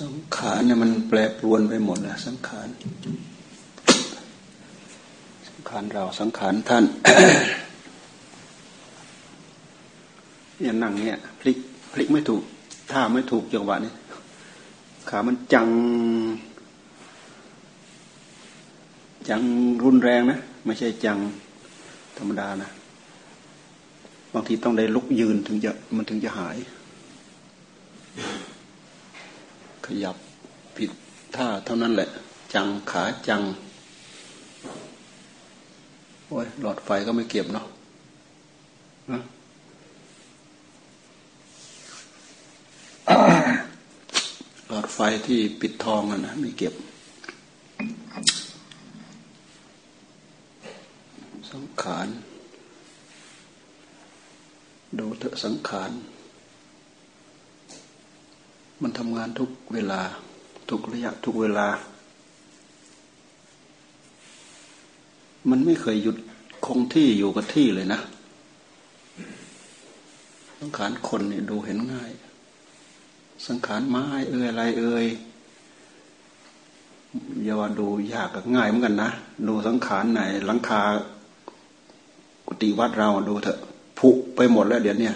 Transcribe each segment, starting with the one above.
สังขารเนี่ยมันแปรปรวนไปหมดนะสังขาร สังขารเราสังขารท่านเนี่ยนั่งเนี่ยพลิกพลิกไม่ถูกท่าไม่ถูกจังหวะนี้ขามันจัง จังรุนแรงนะไม่ใช่จังธรรมดานะบางทีต้องได้ลุกยืนถึงจะมันถึงจะหาย ขยับผิดท่าเท่านั้นแหละ จังขาจัง โอ้ยหลอดไฟก็ไม่เก็บเนาะหลอดไฟที่ปิดทองอะนะไม่เก็บ สังขาร ดูเถอะสังขาร มันทำงานทุกเวลา ทุกระยะทุกเวลา มันไม่เคยหยุดคงที่อยู่กับที่เลยนะสังขารคนเนี่ยดูเห็นง่าย สังขารไม้เอ่ยอะไรเอ่ยอย่าว่าดูยากกับง่ายเหมือนกันนะ ดูสังขารไหนหลังคา กุฏิวัดเราดูเถอะผุไปหมดแล้วเดี๋ยวนี้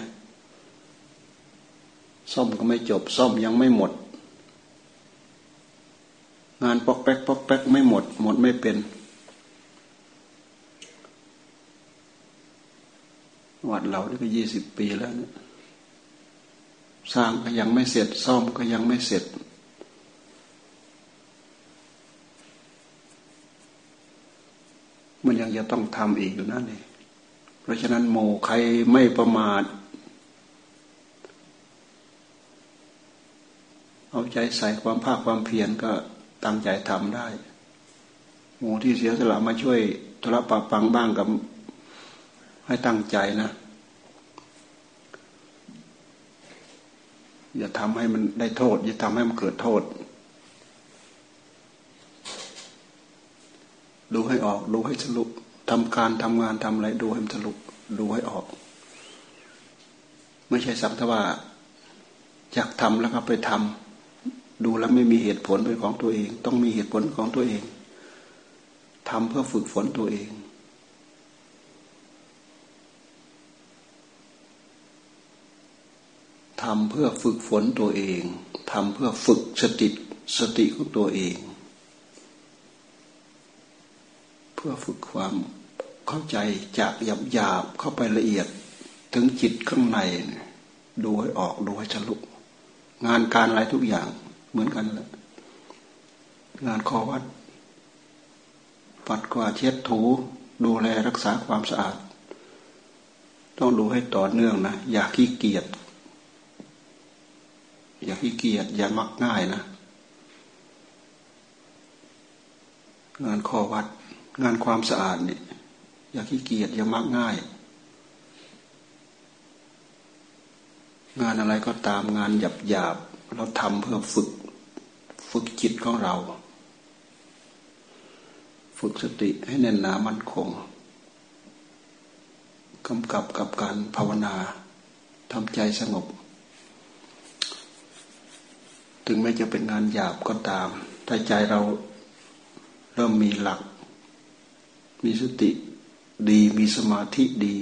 ซ่อมก็ไม่จบซ่อมยังไม่หมด งานปอกแป๊กปอกแป๊กไม่หมด หมดไม่เป็นวัดเราได้ก็ยี่สิบปีแล้วเนี่ยสร้างก็ยังไม่เสร็จ ซ่อมก็ยังไม่เสร็จ มันยังจะต้องทำอีกอยู่นั่นเองเพราะฉะนั้นโมใครไม่ประมาท เอาใจใส่ความภาคความเพียรก็ตั้งใจทำได้ หมูที่เสียสละมาช่วยธุระปะปังบ้างกับให้ตั้งใจนะ อย่าทำให้มันได้โทษ อย่าทำให้มันเกิดโทษ ดูให้ออก ดูให้สรุปทำการทำงานทำอะไร ดูให้มันสรุปดูให้ออก ไม่ใช่สักแต่ว่าอยากทำแล้วก็ไปทำ ดูแล้วไม่มีเหตุผลเป็นของตัวเอง ต้องมีเหตุผลของตัวเองทำเพื่อฝึกฝนตัวเองทำเพื่อฝึกฝนตัวเองทำเพื่อฝึกสติสติของตัวเอง เพื่อฝึกความเข้าใจจากหยาบหยาบเข้าไปละเอียดถึงจิตข้างในดูให้ออกดูให้ฉลุงานการอะไรทุกอย่าง เหมือนกันแหละงานขอวัด ปัดกวาดเช็ดถูดูแลรักษาความสะอาด ต้องดูให้ต่อเนื่องนะ อย่าขี้เกียจอย่าขี้เกียจอย่ามักง่ายนะงานขอวัด งานความสะอาดเนี่ยอย่าขี้เกียจอย่ามักง่าย งานอะไรก็ตามงานหยาบหยาบเราทำเพื่อฝึก ฝึกจิตของเรา ฝึกสติให้แน่นหนามั่นคงกำกับกับการภาวนาทำใจสงบ ถึงแม้จะเป็นงานหยาบก็ตาม ถ้าใจเราเริ่มมีหลัก มีสติดีมีสมาธิดี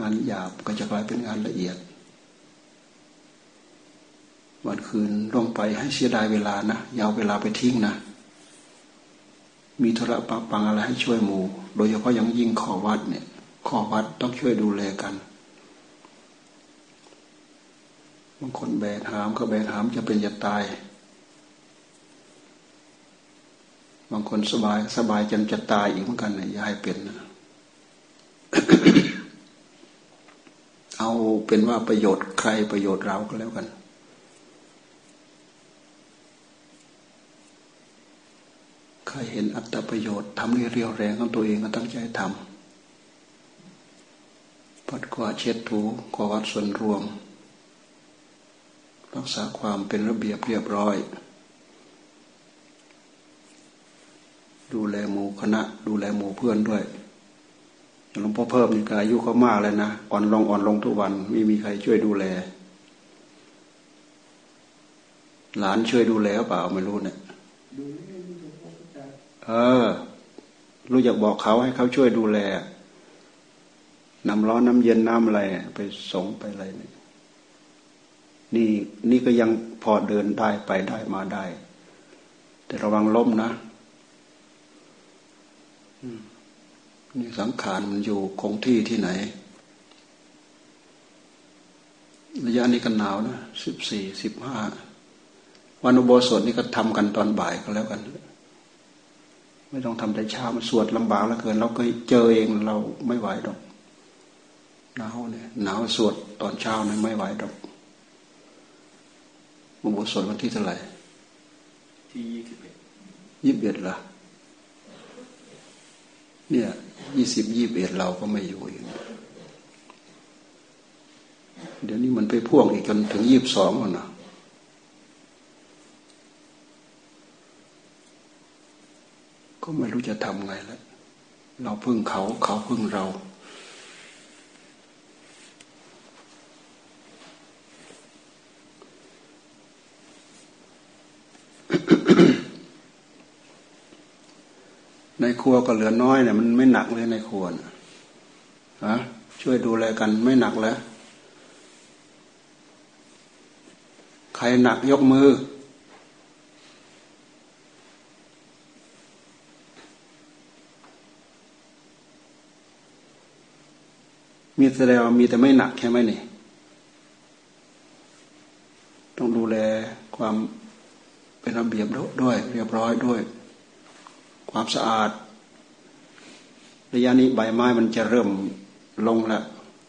งานหยาบก็จะกลายเป็นงานละเอียด วันคืนล่วงไปให้เสียดายเวลานะยาวเวลาไปทิ้งนะ มีธุระปังปังอะไรให้ช่วยหมู่ โดยเฉพาะอย่างยิ่งขอวัดเนี่ยขอวัดต้องช่วยดูแลกันบางคนแบกหามก็แบกหามจะเป็นจะตาย บางคนสบายสบายจนจะตายอีกเหมือนกันเนี่ยอย่าให้เป็นนะเอาเป็นว่าประโยชน์ใครประโยชน์เราก็แล้วกัน ใครเห็นอัตประโยชน์ทำเรียวแรงของตัวเองก็ตั้งใจทำปัดกวาดเช็ดถูกวาดส่วนรวม รักษาความเป็นระเบียบเรียบร้อย ดูแลหมู่คณะ ดูแลหมู่เพื่อนด้วยหลวงพ่อเพิ่มนี่ก็อายุเขามากแล้วนะ อ่อนลงอ่อนลงทุกวันไม่มีใครช่วยดูแล หลานช่วยดูแลเปล่าไม่รู้เนี่ย เออ รู้อยากบอกเขาให้เขาช่วยดูแลน้ำร้อนน้ำเย็นน้ำอะไรไปสงไปอะไรเนี่ยนี่นี่ก็ยังพอเดินได้ไปได้มาได้ แต่ระวังล้มนะนี่สังขารมันอยู่คงที่ที่ไหนระยะนี้ก็หนาวนะสิบสี่สิบห้าวันอุโบสถนี่ก็ทำกันตอนบ่ายก็แล้วกัน ไม่ต้องทำแต่เช้ามันสวดลำบากแล้วเกิน เราเคยเจอเองเราไม่ไหวดอกหนาวเนี่ยหนาวสวดตอนเช้านี่ไม่ไหวดอกอุโบสถวันที่เท่าไหร่ที่ยี่สิบเอ็ดยี่สิบเอ็ดละเนี่ยยี่สิบยี่สิบเอ็ดเราก็ไม่อยู่อีกเดี๋ยวนี้มันไปพ่วงอีกจนถึงยี่สิบสองแล้วนะ ก็ไม่รู้จะทำไงแล้วเราพึ่งเขาเขาพึ่งเราในครัวก็เหลือน้อยเนี่ยมันไม่หนักเลยในครัวนะฮะช่วยดูแลกันไม่หนักแล้ว ใครหนักยกมือ มีแสดงว่ามีแต่ไม่หนักใช่ไหมนี่ต้องดูแลความเป็นระเบียบด้วย เรียบร้อยด้วย ความสะอาด ระยะนี้ใบไม้มันจะเริ่มลงแล้ว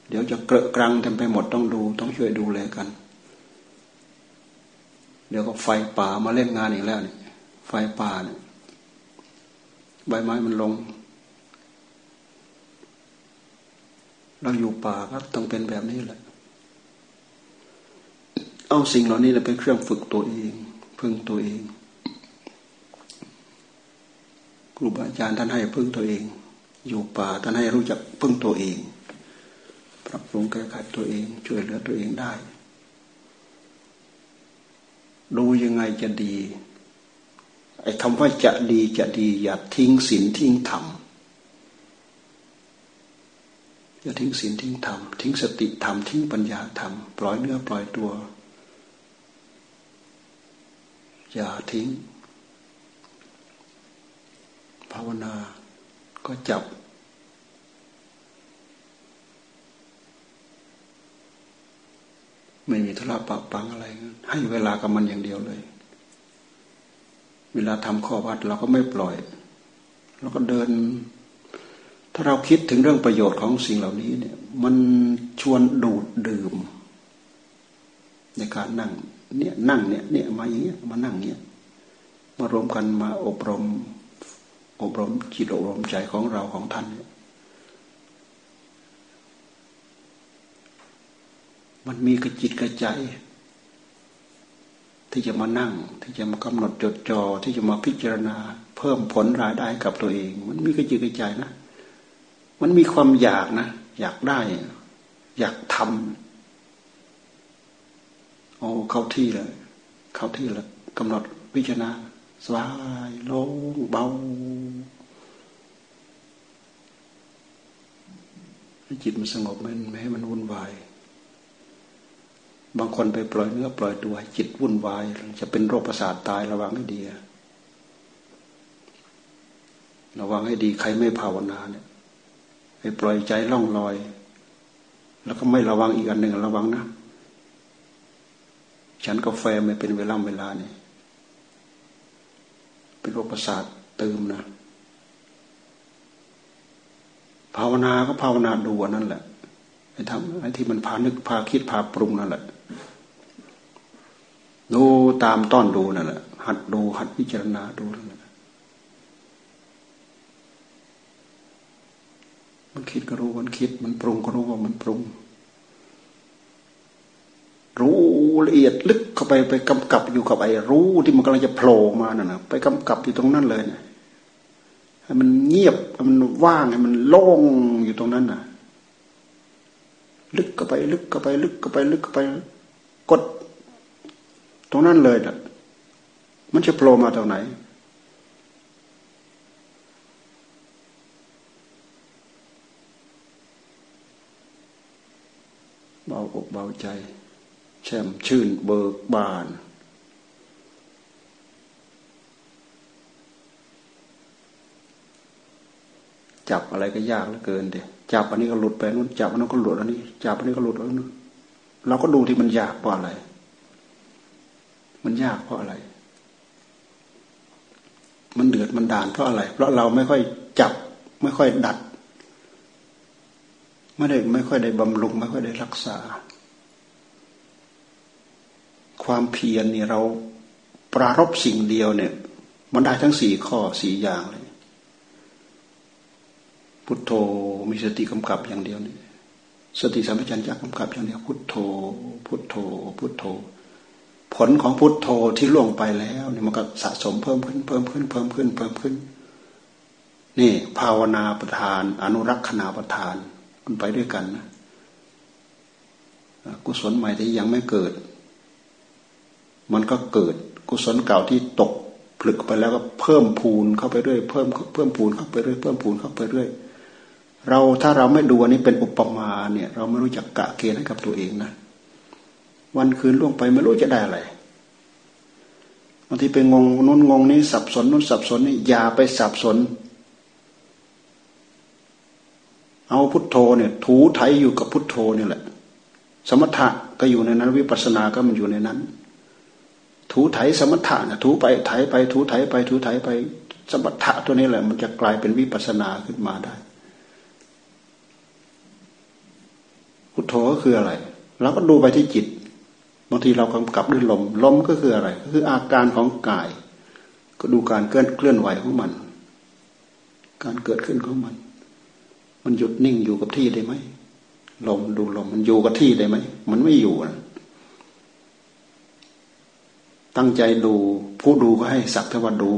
เดี๋ยวจะเกลอะกรังเต็มไปหมดต้องดูต้องช่วยดูแลกัน เดี๋ยวก็ไฟป่ามาเล่นงานอีกแล้วนี่ไฟป่าเนี่ยใบไม้มันลง เราอยู่ป่าก็ต้องเป็นแบบนี้แหละ เอาสิ่งเหล่านี้เป็นเครื่องฝึกตัวเองพึ่งตัวเองครูบาอาจารย์ท่านให้พึ่งตัวเอง อยู่ป่าท่านให้รู้จักพึ่งตัวเอง ปรับปรุงแก้ไขตัวเอง ช่วยเหลือตัวเองได้ ดูยังไงจะดีไอ้คำว่าจะดีจะดี อย่าทิ้งศีลทิ้งธรรม อย่าทิ้งศีลทิ้งธรรมทิ้งสติธรรมทิ้งปัญญาธรรมปล่อยเนื้อปล่อยตัว อย่าทิ้ง ภาวนาก็จับ ไม่มีธุระปะปังอะไร ให้เวลากับมันอย่างเดียวเลย เวลาทำข้อวัดเราก็ไม่ปล่อยเราก็เดิน ถ้าเราคิดถึงเรื่องประโยชน์ของสิ่งเหล่านี้เนี่ย มันชวนดูดดื่ม ในการนั่ง เนี่ยนั่งเนี่ยเนี่ยมาอย่างเงี้ยมานั่งเงี้ยมารวมกันมาอบรม อบรมจิตอบรมใจของเราของท่านเนี่ยมันมีกระจิตกระใจ ที่จะมานั่ง ที่จะมากำหนดจดจอ่อที่จะมาพิจารณา เพิ่มผลรายได้กับตัวเอง มันมีกระจิตกระใจนะ มันมีความอยากนะ อยากได้ อยากทำโอ้เข้าที่เลย เข้าที่แล้วกำหนดพิจารณาสบายโล่งเบาให้จิตมันสงบมันไม่ให้มันวุ่นวาย บางคนไปปล่อยเนื้อ ปล่อยตัวจิตวุ่นวาย จะเป็นโรคประสาทตายระวังให้ดีระวังให้ดีใครไม่ภาวนาเนี่ย ไปปล่อยใจล่องลอย แล้วก็ไม่ระวังอีกอันหนึ่งระวังนะฉันกาแฟไม่เป็นเวลาเวลานี่เป็นโรคประสาทเติมนะ ภาวนาก็ภาวนาดูนั่นแหละไอ้ทำไอ้ที่มันพานึกพาคิดพาปรุงนั่นแหละดูตามต้อนดูนั่นแหละหัดดูหัดพิจารณาดูนั่นแหละ มันคิดก็รู้มันคิด มันปรุงก็รู้ว่ามันปรุง รู้ละเอียดลึกเข้าไปไปกำกับอยู่กับไอ้รู้ที่มันกำลังจะโผล่มานั่นนะไปกำกับอยู่ตรงนั้นเลยนะให้มันเงียบให้มันว่างให้มันโล่งอยู่ตรงนั้นน่ะ ลึกเข้าไป ลึกเข้าไป ลึกเข้าไป ลึกเข้าไป กด ตรงนั้นเลยนะมันจะโผล่มาตรงไหน เบาอก เบาใจ แช่มชื่นเบิกบาน จับอะไรก็ยากเหลือเกินเดี๋ยจับอันนี้ก็หลุดไปนู้นจับอันนั้นก็หลุดอันนี้ จับอันนี้ก็หลุดอันนู้นเราก็ดูที่มันยากเพราะอะไร มันยากเพราะอะไร มันเดือดมันด่านเพราะอะไร เพราะเราไม่ค่อยจับ ไม่ค่อยดัด ไม่ได้ไม่ค่อยได้บำรุง ไม่ค่อยได้รักษา ความเพียรนี่เราปรารบสิ่งเดียวเนี่ย มันได้ทั้งสี่ข้อสี่อย่างเลย พุทโธมีสติกำกับอย่างเดียวนี่สติสัมปชัญญะกำกับอย่างเดียวพุทโธ พุทโธ พุทโธ ผลของพุทโธที่ล่วงไปแล้วเนี่ยมันก็สะสมเพิ่มขึ้นเพิ่มขึ้นเพิ่มขึ้นเพิ่มขึ้น นี่ภาวนาประทาน อนุรักษณาประทานมันไปด้วยกันนะกุศลใหม่ที่ยังไม่เกิด มันก็เกิดกุศลเก่าที่ตกผลึกไปแล้วก็เพิ่มพูนเข้าไปเรื่อยเพิ่มเพิ่มพูนเข้าไปเรื่อยเพิ่มพูนเข้าไปเรื่อยเราถ้าเราไม่ดูอันนี้เป็นอุปมาเนี่ย เราไม่รู้จักกะเกณฑ์ให้กับตัวเองนะวันคืนล่วงไปไม่รู้จะได้อะไรบางทีไปงงนู้นงงนี้สับสนนู้นสับสนนี่อย่าไปสับสน เอาพุทโธเนี่ย ถูไถอยู่กับพุทโธเนี่ยแหละ สมถะก็อยู่ในนั้น วิปัสสนาก็มันอยู่ในนั้น ถูไถสมถะนะถูไปไถไปถูไถไปถูไถไปสมถะตัวนี้แหละ มันจะกลายเป็นวิปัสนาขึ้นมาได้พุทโธก็คืออะไรเราก็ดูไปที่จิตบางทีเรากำกับด้วยลมลมก็คืออะไร ก็คืออาการของกาย ก็ดูการเคลื่อนเคลื่อนไหวของมัน การเกิดขึ้นของมัน มันหยุดนิ่งอยู่กับที่ได้ไหมลมดูลมมันอยู่กับที่ได้ไหมมันไม่อยู่นะ ตั้งใจดู ผู้ดูก็ให้สักเทว่าดู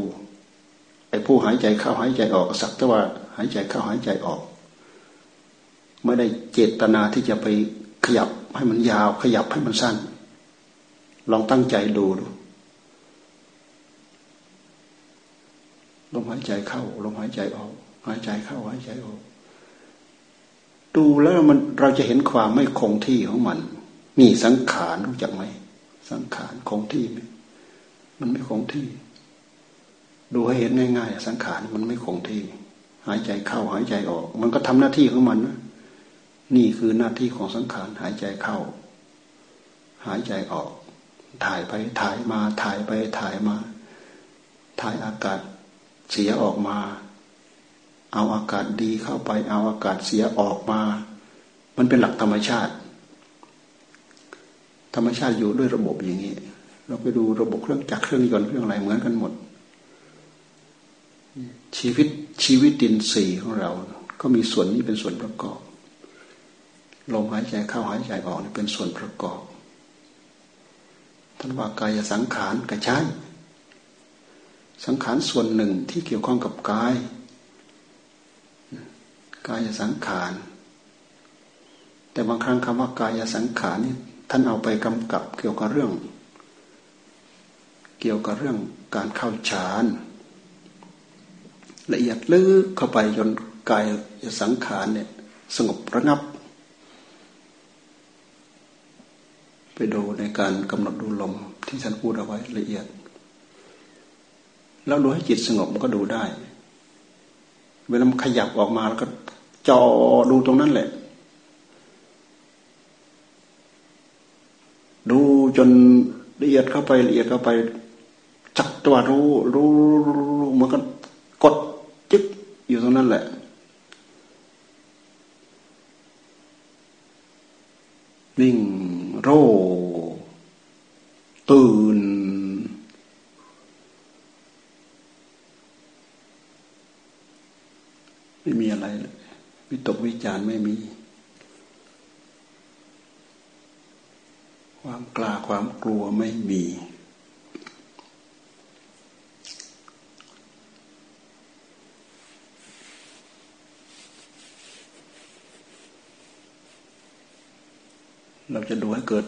ไอ้ผู้หายใจเข้าหายใจออกสักเทว่าหายใจเข้าหายใจออก ไม่ได้เจตนาที่จะไปขยับให้มันยาว ขยับให้มันสั้น ลองตั้งใจดูดูลมหายใจเข้าลมหายใจออก หายใจเข้าหายใจออก ดูแล้วมันเราจะเห็นความไม่คงที่ของมันนี่สังขารรู้จักไหมสังขารคงที่ไหม มันไม่คงที่ ดูให้เห็นง่ายๆสังขารมันไม่คงที่ หายใจเข้าหายใจออก มันก็ทำหน้าที่ของมันนะนี่คือหน้าที่ของสังขารหายใจเข้า หายใจออก ถ่ายไปถ่ายมาถ่ายไปถ่ายมา ถ่ายอากาศเสียออกมา เอาอากาศดีเข้าไป เอาอากาศเสียออกมา มันเป็นหลักธรรมชาติ ธรรมชาติอยู่ด้วยระบบอย่างนี้ เราไปดูระบบเครื่องจักรเครื่องยนต์เครื่องอะไรเหมือนกันหมด ชีวิตชีวิตดินสีของเรา ก็มีส่วนนี้เป็นส่วนประกอบลมหายใจเข้าหายใจออกนี่เป็นส่วนประกอบท่านว่ากายสังขารก็ใช่สังขารส่วนหนึ่งที่เกี่ยวข้องกับกาย กายสังขาร แต่บางครั้งคำว่ากายสังขารนี่ท่านเอาไปกำกับเกี่ยวกับเรื่อง เกี่ยวกับเรื่องการเข้าฌานละเอียดลึกเข้าไปจนกายสังขารเนี่ยสงบระงับ ไปดูในการกำหนดดูลมที่ท่านพูดเอาไว้ละเอียด แล้วดูให้จิตสงบมันก็ดูได้ เวลามันขยับออกมาแล้วก็จอดูตรงนั้นแหละ ดูจนละเอียดเข้าไปละเอียดเข้าไป ตัวรู้รู้รู้มันก็กดจึ๊กอยู่ตรงนั้นแหละนิ่งโรตื่น ไม่มีอะไรเลยวิตกวิจารไม่มี ความกล้าความกลัวไม่มี เราจะดูให้เกิด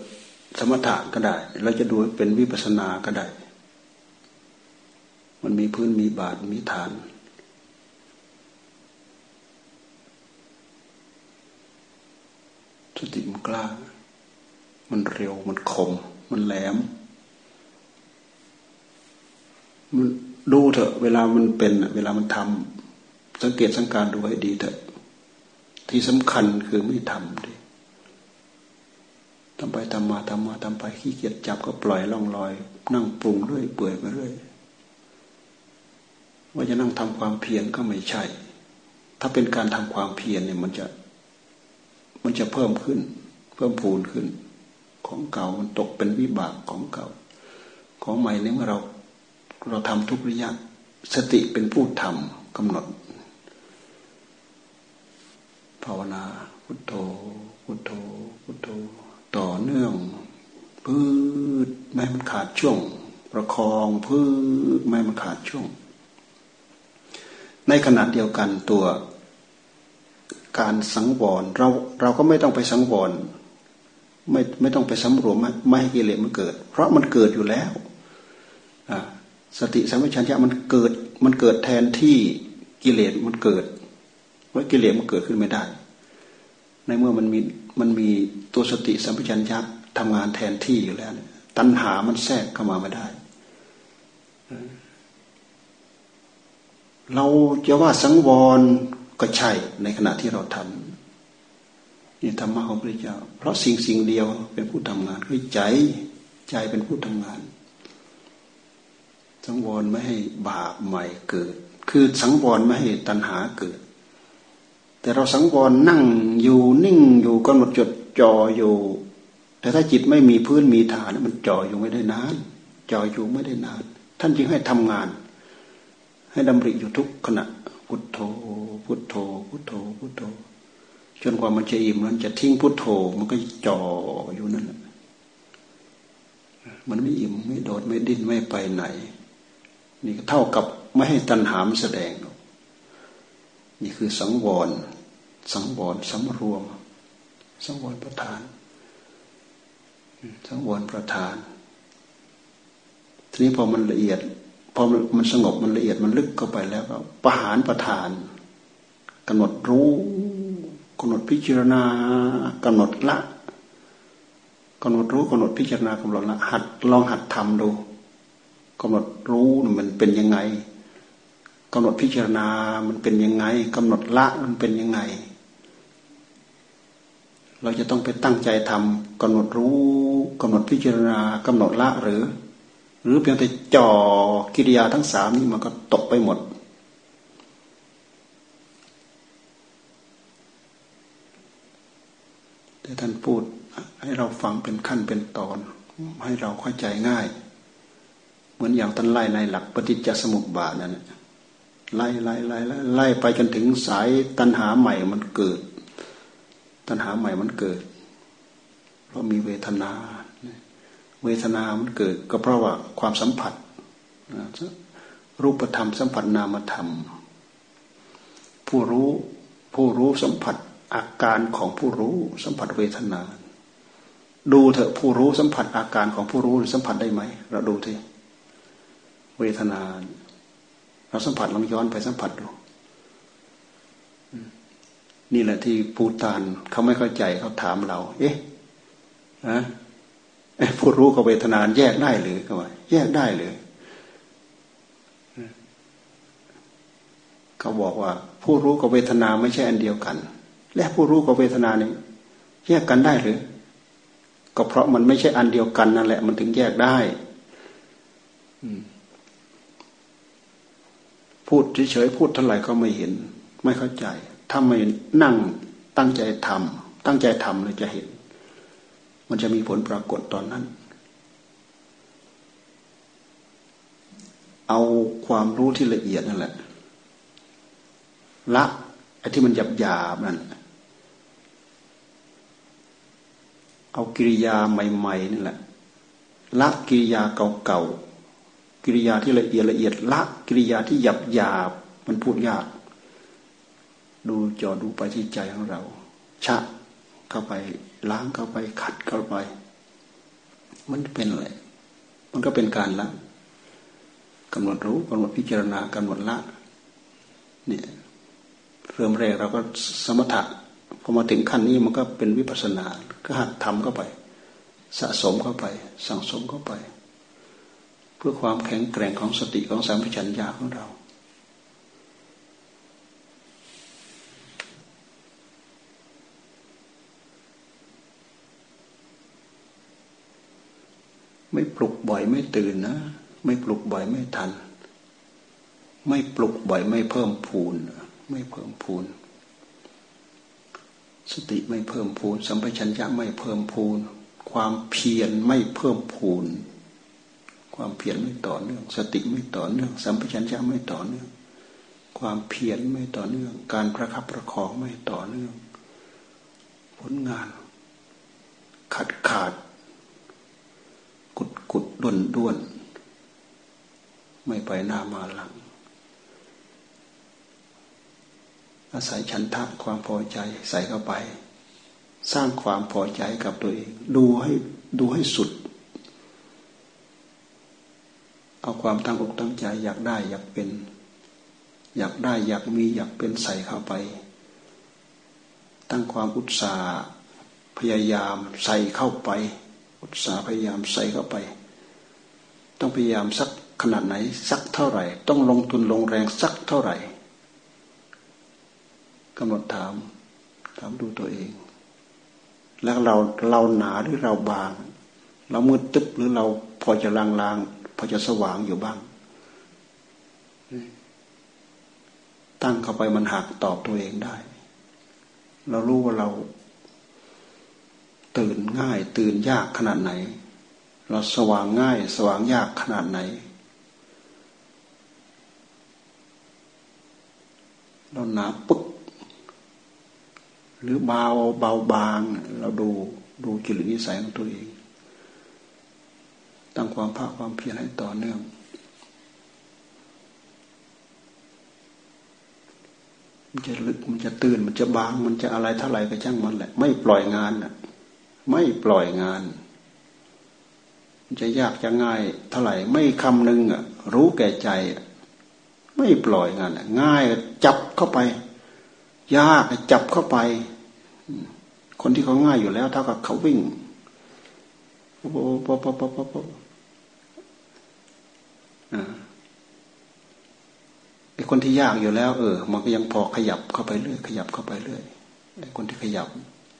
สมถะก็ได้ เราจะดูให้เป็นวิปัสสนาก็ได้ มันมีพื้นมีบาทมีฐาน สติมันกล้า มันเร็วมันคม มันแหลม มันดูเถอะ เวลามันเป็นเวลามันทำสังเกตสังการดูให้ดีเถอะ ที่สำคัญคือไม่ทำดิ ทำไปทำมาทำมาทำไปขี้เกียจจับก็ปล่อยล่องลอย นั่งปรุงเรื่อยเปื่อยไปเรื่อยว่าจะนั่งทำความเพียรก็ไม่ใช่ ถ้าเป็นการทำความเพียรเนี่ยมันจะ มันจะเพิ่มขึ้น เพิ่มพูนขึ้น ของเก่ามันตกเป็นวิบากของเก่า ของใหม่เนี่ยเมื่อเราเราทำทุกระยะ สติเป็นผู้ทำกำหนด ภาวนาพุทโธพุทโธพุทโธ ต่อเนื่องพืชไม่มันขาดช่วง ประคองพืชไม่มันขาดช่วง ในขณะเดียวกันตัวการสังวรเราเราก็ไม่ต้องไปสังวรไม่ไม่ต้องไปสำรวมไม่ให้กิเลสมันเกิด เพราะมันเกิดอยู่แล้วสติสัมปชัญญะมันเกิดมันเกิดแทนที่กิเลสมันเกิดว่ากิเลสมันเกิดขึ้นไม่ได้ ในเมื่อมันมี มันมีตัวสติสัมปชัญญะทำงานแทนที่อยู่แล้ว ตัณหามันแทรกเข้ามาไม่ได้ เราจะว่าสังวรก็ใช่ในขณะที่เราทำนี่ธรรมะของพระเจ้า เพราะสิ่งสิ่งเดียวเป็นผู้ทำงานคือใจใจเป็นผู้ทำงาน สังวรไม่ให้บาปใหม่เกิด คือสังวรไม่ให้ตัณหาเกิด แต่เราสังวรนั่งอยู่นิ่งอยู่กำหนดจดจ่ออยู่ แต่ถ้าจิตไม่มีพื้นมีฐานมันจ่ออยู่ไม่ได้นานจ่ออยู่ไม่ได้นาน ท่านจึงให้ทำงาน ให้ดำริอยู่ทุกขณะพุทโธ พุทโธ พุทโธ พุทโธ จนกว่ามันจะอิ่มนั้นจะทิ้งพุทโธ มันก็จ่ออยู่นั่นแหละมันไม่อิ่มไม่โดดไม่ดิ้นไม่ไปไหน นี่เท่ากับไม่ให้ตัณหามแสดงนี่คือสังวร สังวรสำรวม สังวรประธาน สังวรประธาน ทีนี้พอมันละเอียด พอมันสงบมันละเอียดมันลึกเข้าไปแล้วก็ประหารประทานกำหนดรู้กำหนดพิจารณากำหนดละกำหนดรู้กำหนดพิจารณากำหนดละหัดลองหัดทำดูกำหนดรู้มันเป็นยังไงกำหนดพิจารณามันเป็นยังไงกำหนดละมันเป็นยังไง เราจะต้องไปตั้งใจทำกำหนดรู้กำหนดพิจารณากำหนดละหรือ หรือเพียงแต่จ่อกิริยาทั้งสามนี้มันก็ตกไปหมด แต่ท่านพูดให้เราฟังเป็นขั้นเป็นตอน ให้เราเข้าใจง่าย เหมือนอย่างท่านไล่ในหลักปฏิจจสมุปบาทนั่นไล่ไล่ไล่ไล่ไล่ไปจนถึงสายตัณหาใหม่มันเกิด ตัณหาใหม่มันเกิด เพราะมีเวทนา เวทนามันเกิด ก็เพราะว่าความสัมผัส รูปธรรมสัมผัสนามธรรม ผู้รู้ผู้รู้สัมผัสอาการของผู้รู้สัมผัสเวทนา ดูเถอะผู้รู้สัมผัสอาการของผู้รู้สัมผัสได้ไหมเราดูทีเวทนา เราสัมผัสลองย้อนไปสัมผัสดู นี่แหละที่ปูตานเขาไม่เข้าใจเขาถามเรา เอ๊ะอะผู้รู้กับเวทนาแยกได้หรือก็ว่าแยกได้หรือเขาบอกว่า ผู้รู้กับเวทนาไม่ใช่อันเดียวกัน และผู้รู้กับเวทนานี่แยกกันได้หรือ ก็เพราะมันไม่ใช่อันเดียวกันนั่นแหละ มันถึงแยกได้พูดเฉยๆพูดเท่าไหร่ก็ไม่เห็น ไม่เข้าใจ ถ้าไม่นั่งตั้งใจทำตั้งใจทำเลยจะเห็น มันจะมีผลปรากฏตอนนั้น เอาความรู้ที่ละเอียดนั่นแหละละไอ้ที่มันหยาบหยาบนั่นเอากิริยาใหม่ๆนี่แหละละกิริยาเก่าๆกิริยาที่ละเอียดละเอียดละกิริยาที่หยาบหยาบมันพูดยาก ดูจอดูไปที่ใจของเรา ชะเข้าไปล้างเข้าไปขัดเข้าไป มันเป็นอะไร มันก็เป็นการละกำหนดรู้กำหนดพิจารณากำหนดละเนี่ยเริ่มแรกเราก็สมถะพอมาถึงขั้นนี้มันก็เป็นวิปัสสนา ก็หัดทำเข้าไป สะสมเข้าไป สั่งสมเข้าไป เพื่อความแข็งแกร่งของสติของสัมผัสัญญาของเรา ไม่ปลุกบ่อยไม่ตื่นนะ ไม่ปลุกบ่อยไม่ทัน ไม่ปลุกบ่อยไม่เพิ่มพูน ไม่เพิ่มพูน สติไม่เพิ่มพูน สัมปชัญญะไม่เพิ่มพูน ความเพียรไม่เพิ่มพูน ความเพียรไม่ต่อเนื่อง สติไม่ต่อเนื่อง สัมปชัญญะไม่ต่อเนื่อง ความเพียรไม่ต่อเนื่อง การประคับประคองไม่ต่อเนื่อง ผลงานขาดขาด ด้วนด้วนไม่ไปหน้ามาหลัง อาศัยฉันทะความพอใจใส่เข้าไป สร้างความพอใจกับตัวเอง ดูให้ดูให้สุด เอาความตั้งอกตั้งใจอยากได้อยากเป็น อยากได้อยากมีอยากเป็นใส่เข้าไป ตั้งความอุตสาห์พยายามใส่เข้าไป อุตสาห์พยายามใส่เข้าไป ต้องพยายามสักขนาดไหน สักเท่าไหร่ ต้องลงทุนลงแรงสักเท่าไหร่กำหนดถาม ถามดูตัวเอง แล้วเราเราหนาหรือเราบาง เรามืดตึ๊บหรือเราพอจะลางลางพอจะสว่างอยู่บ้าง ตั้งเข้าไปมันหักตอบตัวเองได้ เรารู้ว่าเรา ตื่นง่าย ตื่นยากขนาดไหน เราสว่างง่าย สว่างยากขนาดไหน เราหนาปึ๊กหรือเบาเบาบาง เราดูดูจิตนิสัยของตัวเอง ตั้งความภาคความเพียรให้ต่อเนื่อง มันจะลึกมันจะตื่นมันจะบาง มันจะอะไรเท่าไหร่ก็ช่างมันแหละ ไม่ปล่อยงานอะ ไม่ปล่อยงานน จะยากจะง่ายเท่าไหร่ไม่คำนึงอะ รู้แก่ใจ ไม่ปล่อยงานง่ายจับเข้าไป ยากจับเข้าไป คนที่เขาง่ายอยู่แล้ว เท่ากับเขาวิ่งปปปปปปไอ้คนที่ยากอยู่แล้ว เออ มันก็ยังพอขยับเข้าไปเรื่อยขยับเข้าไปเรื่อยไอ้คนที่ขยับ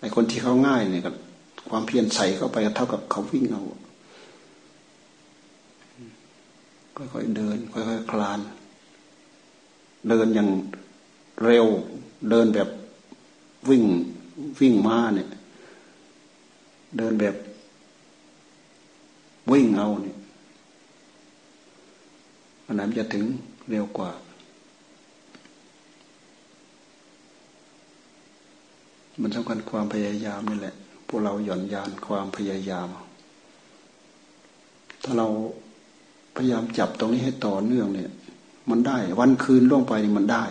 ไอ้คนที่เขาง่ายเนี่ยกับความเพียรใส่เข้าไปเท่ากับเขาวิ่งเอา ค่อยๆเดิน ค่อยๆคลาน เดินอย่างเร็ว เดินแบบวิ่งวิ่งมาเนี่ย เดินแบบวิ่งเอาเนี่ยอันนั้นจะถึงเร็วกว่า มันสำคัญความพยายามนี่แหละ พวกเราหย่อนยานความพยายาม ถ้าเรา พยายามจับตรงนี้ให้ต่อเนื่องเนี่ย มันได้ วันคืนล่วงไปมันได้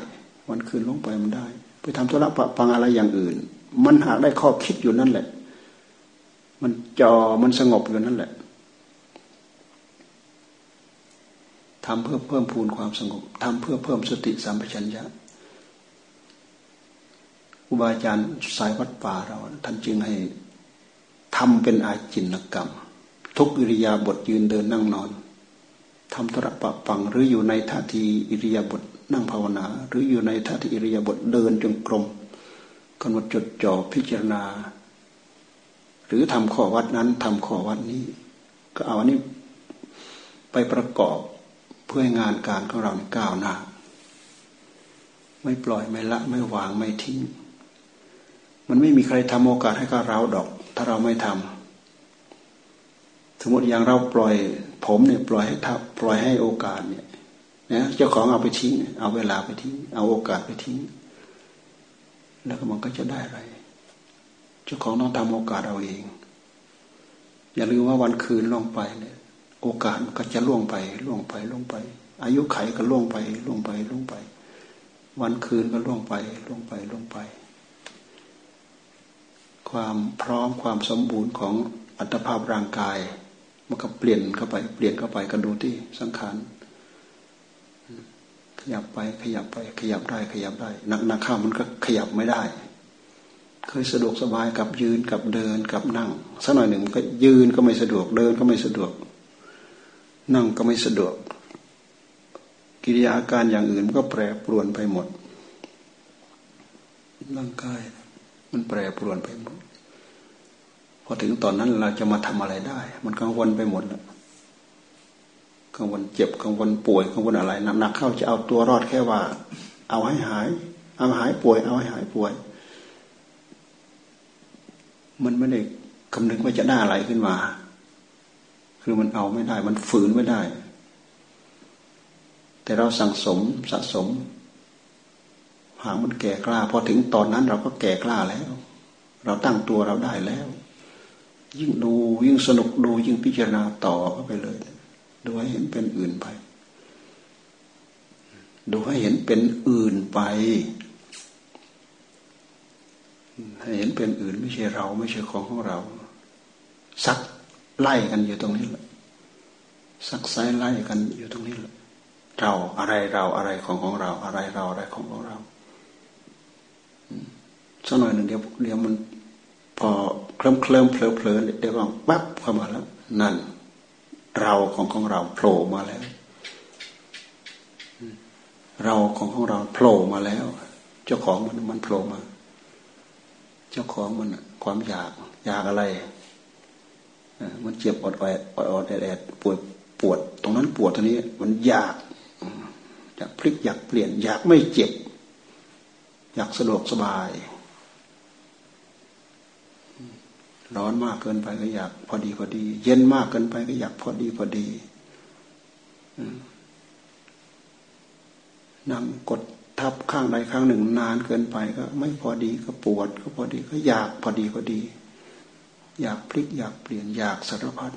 วันคืนล่วงไปมันได้ ไปทำธุระปะปังอะไรอย่างอื่น มันหากได้ข้อคิดอยู่นั่นแหละ มันจอมันสงบอยู่นั่นแหละทำเพื่อเพิ่มพูนความสงบทำเพื่อเพิ่มสติสัมปชัญญะอุบาจารย์สายวัดป่าเรา ท่านจึงให้ทำเป็นอาจินกรรม ทุกอิริยาบถยืนเดินนั่งนอน ทำธุระปะปังหรืออยู่ในท่าทีอิริยาบถนั่งภาวนา หรืออยู่ในท่าทีอิริยาบถเดินจงกรมกำหนดจดจ่อพิจารณา หรือทำข้อวัดนั้นทำข้อวัดนี้ ก็เอาอันนี้ไปประกอบเพื่องานการของเราก้าวหน้าไม่ปล่อยไม่ละไม่วางไม่ทิ้ง มันไม่มีใครทำโอกาสให้กับเราดอก ถ้าเราไม่ทำสมมติอย่างเราปล่อย ผมเนี่ยปล่อยให้ทับปล่อยให้โอกาสเนี่ยนะเจ้าของเอาไปทิ้ง เอาเวลาไปทิ้ง เอาโอกาสไปทิ้ง แล้วมันก็จะได้อะไร เจ้าของต้องทำโอกาสเอาเอง อย่าลืมว่าวันคืนล่วงไปเนี่ย โอกาสก็จะล่วงไปล่วงไปล่วงไป อายุไขก็ล่วงไปล่วงไปล่วงไป วันคืนก็ล่วงไปล่วงไปล่วงไป ความพร้อมความสมบูรณ์ของอัตภาพร่างกาย มันก็เปลี่ยนเข้าไป เปลี่ยนเข้าไปก็ดูที่สังขารขยับไปขยับไป ขยับได้ขยับได้นักนักข้ามันก็ขยับไม่ได้ เคยสะดวกสบายกับยืนกับเดินกับนั่งสักหน่อยหนึ่งก็ยืนก็ไม่สะดวกเดินก็ไม่สะดวก นั่งก็ไม่สะดวก กิริยาอาการอย่างอื่นก็แปรปรวนไปหมดร่างกายมันแปรปรวนไปหมด พอถึงตอนนั้นเราจะมาทำอะไรได้ มันกังวลไปหมดแล้วกังวลเจ็บกังวลป่วยกังวลอะไรหนักๆเข้าจะเอาตัวรอดแค่ว่า เอาให้หาย เอาหายป่วย เอาให้หายป่วย มันไม่ได้คำนึงว่าจะได้อะไรขึ้นมา คือมันเอาไม่ได้ มันฝืนไม่ได้ แต่เราสั่งสมสะสม หางมันแก่กล้า พอถึงตอนนั้นเราก็แก่กล้าแล้ว เราตั้งตัวเราได้แล้ว ยิ่งดูยิ่งสนุกดูยิ่งพิจารณาต่อเข้าไปเลย ดูให้เห็นเป็นอื่นไป ดูให้เห็นเป็นอื่นไปให้เห็นเป็นอื่นไม่ใช่เรา ไม่ใช่ของของเรา ซักไล่กันอยู่ตรงนี้แหละซักไซไล่กันอยู่ตรงนี้แหละ เราอะไรเราอะไรของของเรา อะไรเราอะไรของของเราสักหน่อยหนึ่งเดี๋ยวเดี๋ยวมันพอ เคลิ้มเคลิ้มเพลิเพลินเดี๋ยวก็ปั๊บเข้ามาแล้ว นั่น เราของของเราโผล่มาแล้ว เราของของเราโผล่มาแล้ว เจ้าของมันมันโผล่มา เจ้าของมันความอยาก อยากอะไรมันเจ็บอดอดอดอดแอดแอดปวดปวด ตรงนั้นปวดตรงนี้ มันอยากอยากพลิกอยากเปลี่ยน อยากไม่เจ็บ อยากสะดวกสบาย ร้อนมากเกินไปก็อยาก พอดีพอดี เย็นมากเกินไปก็อยากพอดีพอดีนั่งกดทับข้างใดข้างหนึ่งนานเกินไปก็ ไม่พอดีก็ปวด ก็พอดีก็อยากพอดีพอดี อยากพลิกอยากเปลี่ยนอยากสารพัด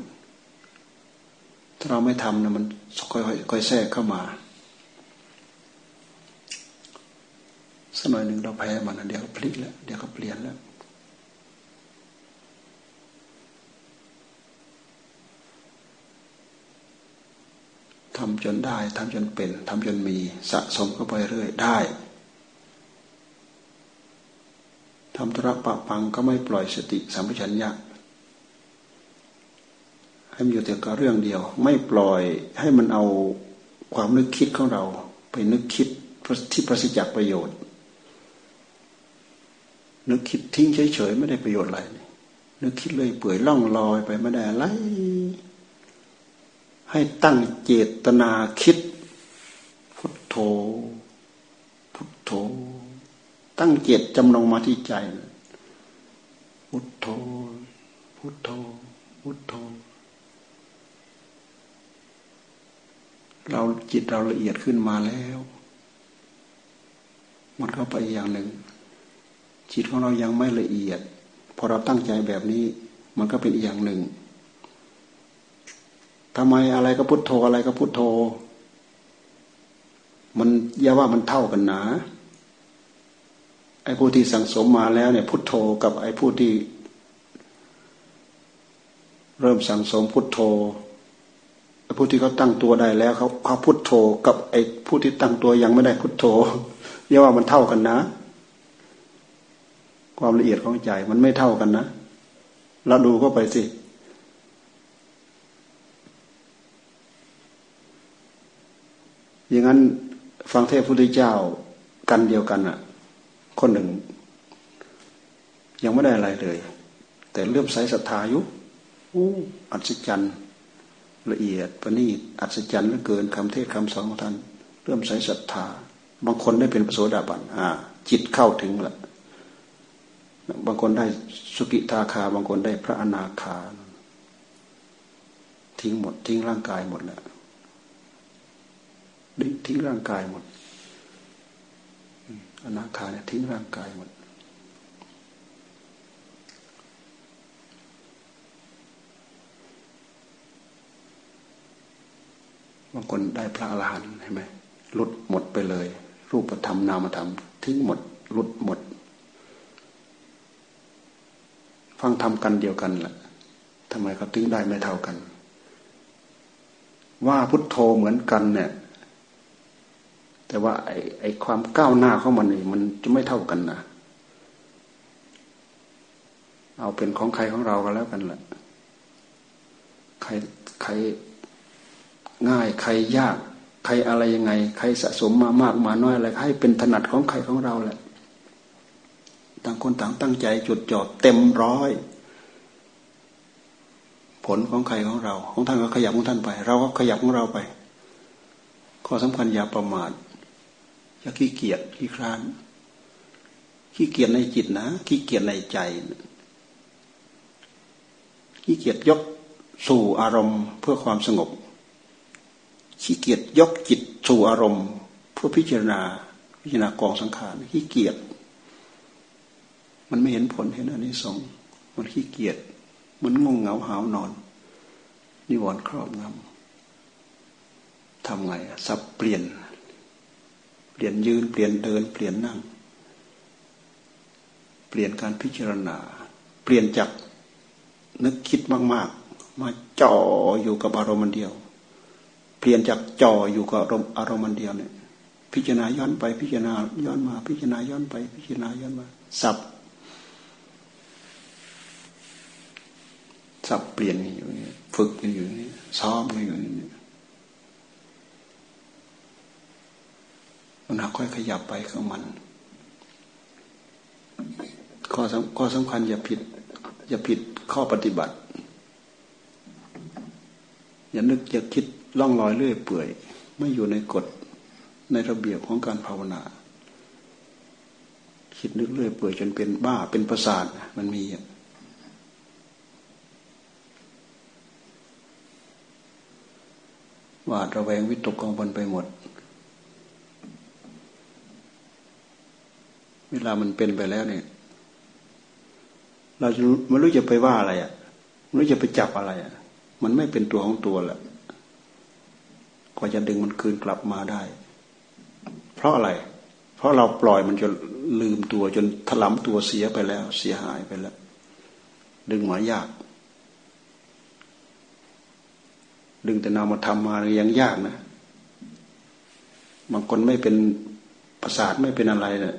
ถ้าเราไม่ทำนะมันค่อยๆค่อยแทรกเข้ามาสักหน่อยหนึ่งเราแพ้มันเดี๋ยวก็พลิกแล้วเดี๋ยวก็เปลี่ยนแล้ว ทำจนได้ทำจนเป็นทำจนมีสะสมเข้าไปเรื่อยได้ทำธุระปะปังก็ไม่ปล่อยสติสัมปชัญญะให้มันอยู่แต่กับเรื่องเดียว ไม่ปล่อยให้มันเอาความนึกคิดของเรา ไปนึกคิดที่ประสิทธิ์จากประโยชน์ นึกคิดทิ้งเฉยๆไม่ได้ประโยชน์อะไรนึกคิดเลยเปื่อยล่องลอยไปไม่ได้อะไร ให้ตั้งเจตนาคิด พุทโธ พุทโธ ตั้งเจตจำลงมาที่ใจ พุทโธ พุทโธ พุทโธ เราจิตเราละเอียดขึ้นมาแล้ว มันเข้าไปอย่างหนึ่ง จิตของเรายังไม่ละเอียด พอเราตั้งใจแบบนี้ มันก็เป็นอีกอย่างหนึ่ง ทำไมอะไรก็พุทโธอะไรก็พุทโธ มันอย่าว่ามันเท่ากันนะไอ้ผู้ที่สังสมมาแล้วเนี่ยพุทโธกับไอ้ผู้ที่ เริ่มสังสมพุทโธไอ้ผู้ที่เขาตั้งตัวได้แล้วเขาเขาพุทโธกับไอ้ผู้ที่ตั้งตัวยังไม่ได้พุทโธอย่าว่ามันเท่ากันนะ ความละเอียดของใจมันไม่เท่ากันนะเราดูเข้าไปสิ อย่างนั้นฟังเทพพุทธเจ้ากันเดียวกันอะ คนหนึ่ง ยังไม่ได้อะไรเลย แต่เลื่อมใสศรัทธายุอู้อัศจรรย์ละเอียดประณีตอัศจรรย์เหลือเกินคำเทศคำสอนของท่านเลื่อมใสศรัทธา บางคนได้เป็นพระโสดาบันอ่า จิตเข้าถึงละบางคนได้สุกิทาคา บางคนได้พระอนาคาทิ้งหมดทิ้งร่างกายหมดแล้ว ทิ้งร่างกายหมดอนาคาเนี่ยทิ้งร่างกายหมดบางคนได้พระอรหันต์ใช่ไหมหลุดหมดไปเลย รูปธรรมนามธรรม ทิ้งหมด หลุดหมด ฟังทำกันเดียวกันแหละทำไมเขาทิ้งได้ไม่เท่ากัน ว่าพุทโธเหมือนกันเนี่ย แต่ว่าไอ้ไอความก้าวหน้าของมันนี่มันจะไม่เท่ากันนะเอาเป็นของใครของเราก็แล้วกันแหละใครใครง่ายใครยาก ใครอะไรยังไง ใครสะสมมามากมาน้อยอะไรให้เป็นถนัดของใครของเราแหละต่างคนต่างตั้งใจจุดจอดเต็มร้อย ผลของใครของเรา ของท่านก็ขยับของท่านไป เราก็ขยับของเราไป ข้อสำคัญอย่าประมาท อย่าขี้เกียจขี้คร้าน ขี้เกียจในจิตนะ ขี้เกียจในใจ ขี้เกียจยกสู่อารมณ์เพื่อความสงบ ขี้เกียจยกจิตสู่อารมณ์ เพื่อพิจารณาพิจารณากองสังขารขี้เกียจมันไม่เห็นผลเห็นอันนี้สงมันขี้เกียจมันงงเหงาหาวนอน นิวรณ์ครอบงำทำไงสับเปลี่ยน เปลี่ยนยืน เปลี่ยนเดิน เปลี่ยนนั่ง เปลี่ยนการพิจารณา เปลี่ยนจากนึกคิดมากๆ มาจ่ออยู่กับอารมณ์เดียว เปลี่ยนจากจ่ออยู่กับอารมณ์เดียวเนี่ย พิจารณาย้อนไปพิจารณาย้อนมา พิจารณาย้อนไป พิจารณาย้อนมา สับสับเปลี่ยนอยู่นี่ฝึกอยู่นี่ซ้อมอยู่นี่ มันค่อยขยับไปของมัน ข้อสำข้อสำคัญอย่าผิด อย่าผิดข้อปฏิบัติ อย่านึกอย่าคิดล่องลอยเรื่อยเปื่อย ไม่อยู่ในกฎในระเบียบของการภาวนา คิดนึกเรื่อยเปื่อยจนเป็นบ้าเป็นประสาทมันมีอะหวาดระแวงวิตกกังวลไปหมด เวลามันเป็นไปแล้วเนี่ย เราจะไม่รู้จะไปว่าอะไรอะไม่รู้จะไปจับอะไรอะ มันไม่เป็นตัวของตัวแหละกว่าจะดึงมันคืนกลับมาได้ เพราะอะไร เพราะเราปล่อยมันจนลืมตัวจนถลำตัวเสียไปแล้ว เสียหายไปแล้ว ดึงมายาก ดึงแต่นามธรรมมายังยากนะบางคนไม่เป็นประสาทไม่เป็นอะไรเนะี่ย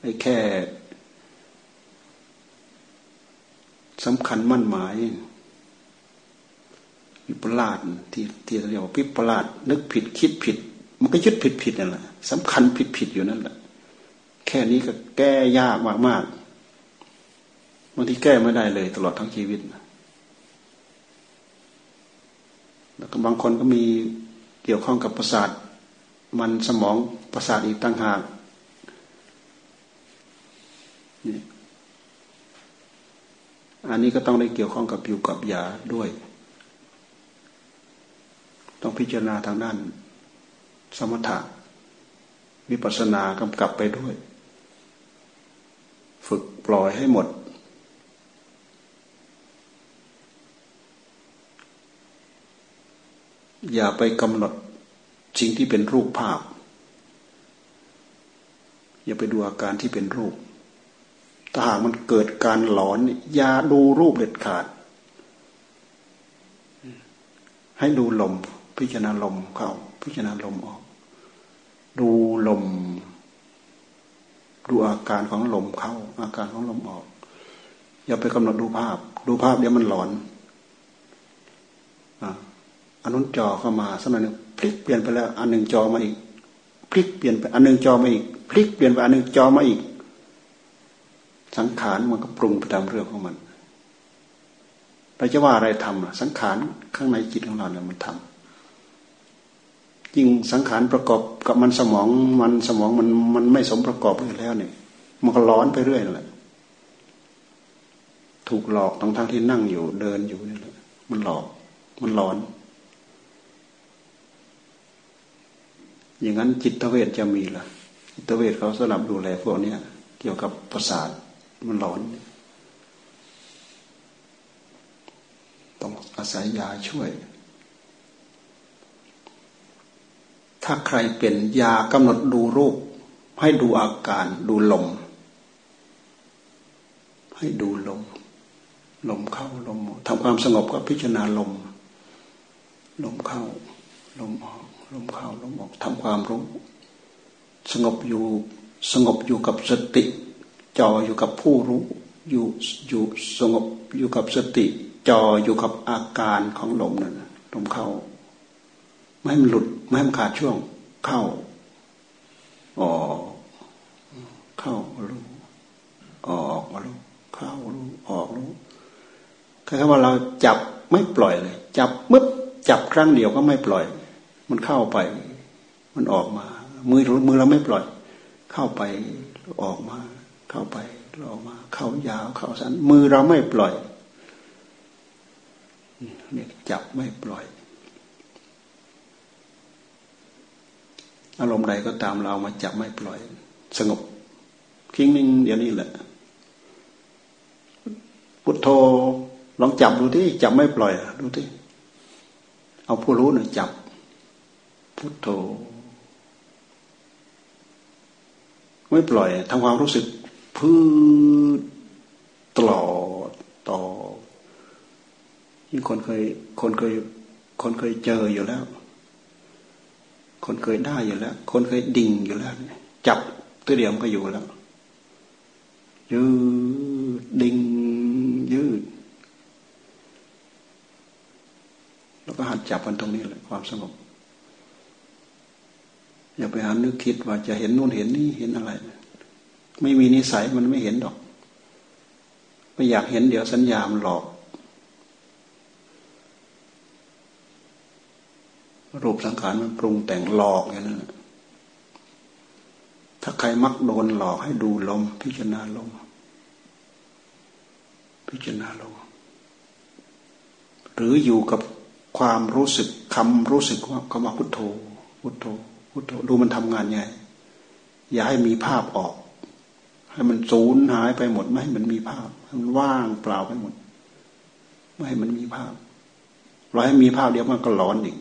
ไอ้แค่สำคัญมั่นหมายวิปลาสที่ที่เรียกว่าวิปลาสนึกผิดคิดผิด มันก็ยึดผิดผิดนั่นแหละสำคัญผิดผิดอยู่นั่นแหละแค่นี้ก็แก้ยากมากมากบางทีแก้ไม่ได้เลย ตลอดทั้งชีวิตแล้วก็บางคนก็มีเกี่ยวข้องกับประสาท มันสมองประสาทอีกตั้งหาก นี่อันนี้ก็ต้องได้เกี่ยวข้องกับอยู่กับยาด้วย ต้องพิจารณาทางด้าน สมถะวิปัสสนากำกับไปด้วย ฝึกปล่อยให้หมด อย่าไปกำหนดสิ่งที่เป็นรูปภาพ อย่าไปดูอาการที่เป็นรูป ถ้าหากมันเกิดการหลอนอย่าดูรูปเด็ดขาด ให้ดูลม พิจารณาลมเข้า พิจารณาลมออก ดูลม ดูอาการของลมเข้า อาการของลมออก อย่าไปกำหนดดูภาพ ดูภาพเดี๋ยวมันหลอนอันนู้นจอเข้ามาสักหน่อยหนึ่งพลิกเปลี่ยนไปแล้ว อันหนึ่งจอมาอีก พลิกเปลี่ยนไปอันหนึ่งจอมาอีก พลิกเปลี่ยนไปอันหนึ่งจอมาอีก สังขารมันก็ปรุงไปตามเรื่องของมันเราจะว่าอะไรทำสังขารข้างในจิตของเราเนี่ยมันทำยิ่งสังขารประกอบกับมันสมองมันสมองมันมันไม่สมประกอบกันแล้วเนี่ย มันก็ร้อนไปเรื่อยนั่นแหละถูกหลอกทั้งทั้งที่นั่งอยู่เดินอยู่นี่แหละมันหลอก มันร้อน อย่างนั้นจิตเวชจะมีล่ะ จิตเวชเขาสนับดูแลพวกนี้เกี่ยวกับประสาท มันหลอน ต้องอาศัยยาช่วย ถ้าใครเป็นยากำหนดดูรูป ให้ดูอาการดูลม ให้ดูลม ลมเข้าลมทำความสงบกับพิจารณาลม ลมเข้า ลมออก ลมเข้าลมออกทำความรู้ สงบอยู่สงบอยู่กับสติ จ่ออยู่กับผู้รู้อยู่อยู่สงบอยู่กับสติ จ่ออยู่กับอาการของลมนั่นลมเข้า ไม่ให้มันหลุด ไม่ให้มันขาดช่วง เข้าออกเข้ารู้ออกรู้เข้ารู้ออกรู้แค่ว่าเราจับไม่ปล่อยเลย จับมึบจับครั้งเดียวก็ไม่ปล่อย มันเข้าไป มันออกมา มือมือเราไม่ปล่อย เข้าไปออกมา เข้าไปออกมา เข้ายาวเข้าสั้นมือเราไม่ปล่อยเนี่ยจับไม่ปล่อย อารมณ์ใดก็ตามเรามาจับไม่ปล่อย สงบคิงนิ่งเดี๋ยวนี้แหละพุทโธลองจับดูที่จับไม่ปล่อยดูที่เอาผู้รู้หนึ่งจับ พุทโธไม่ปล่อยทำความรู้สึก พื้นตลอดต่อยิ่งคนเคยคนเคยคนเคยเจออยู่แล้ว คนเคยได้อยู่แล้ว คนเคยดิ่งอยู่แล้ว จับตัวเดียวมันก็อยู่แล้ว ยืดดิ่งยืดแล้วก็หัดจับมันตรงนี้แหละความสงบอย่าไปหานึกคิดว่าจะเห็นนู่นเห็นนี่เห็นอะไร ไม่มีนิสัยมันไม่เห็นดอก ไม่อยากเห็นเดี๋ยวสัญญามันหลอก รูปสังขารมันปรุงแต่งหลอกอย่างนั้นถ้าใครมักโดนหลอกให้ดูลม พิจารณาลม พิจารณาลม หรืออยู่กับความรู้สึกคำรู้สึกว่าคำว่าพุทโธพุทโธพุทโธดูมันทำงานไงอย่าให้มีภาพออก ให้มันสูญหายไปหมด ไม่ให้มันมีภาพให้มันว่างเปล่าไปหมด ไม่ให้มันมีภาพเราให้มีภาพเดียวมันก็ร้อนอีก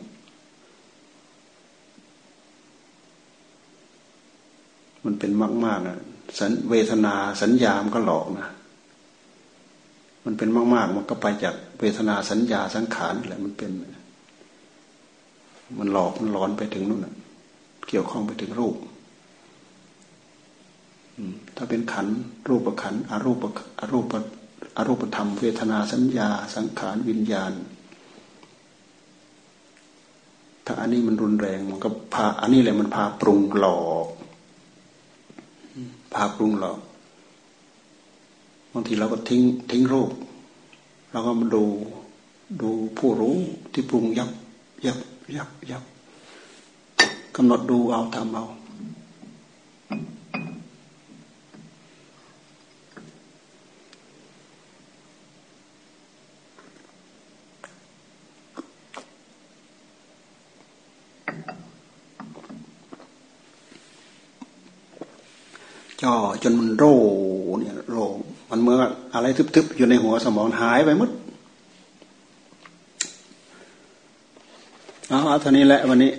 มันเป็นมากมากนะสัญเวทนาสัญญามันก็หลอกนะ มันเป็นมากมากมันก็ไปจากเวทนาสัญญาสังขารแหละมันเป็น มันหลอกมันหลอนไปถึงนู่นเกี่ยวข้องไปถึงรูป ถ้าเป็นขันรูปขันอรูปอรูปอรูปธรรมเวทนาสัญญา สังขารวิญญาณ ถ้าอันนี้มันรุนแรงมันก็พาอันนี้แหละมันพาปรุงหลอกพาปรุงหลอกบางทีเราก็ทิ้งทิ้งรูปเราก็มาดูดูผู้รู้ที่ปรุงยับยับยับยับกำหนดดูเอาทำเอาจ่อจ นมันโรเนี่ยโรมันเมื่ออะไรทึบๆอยู่ในหัวสมองหายไปมดเอาเท่านี้แหละวันนี้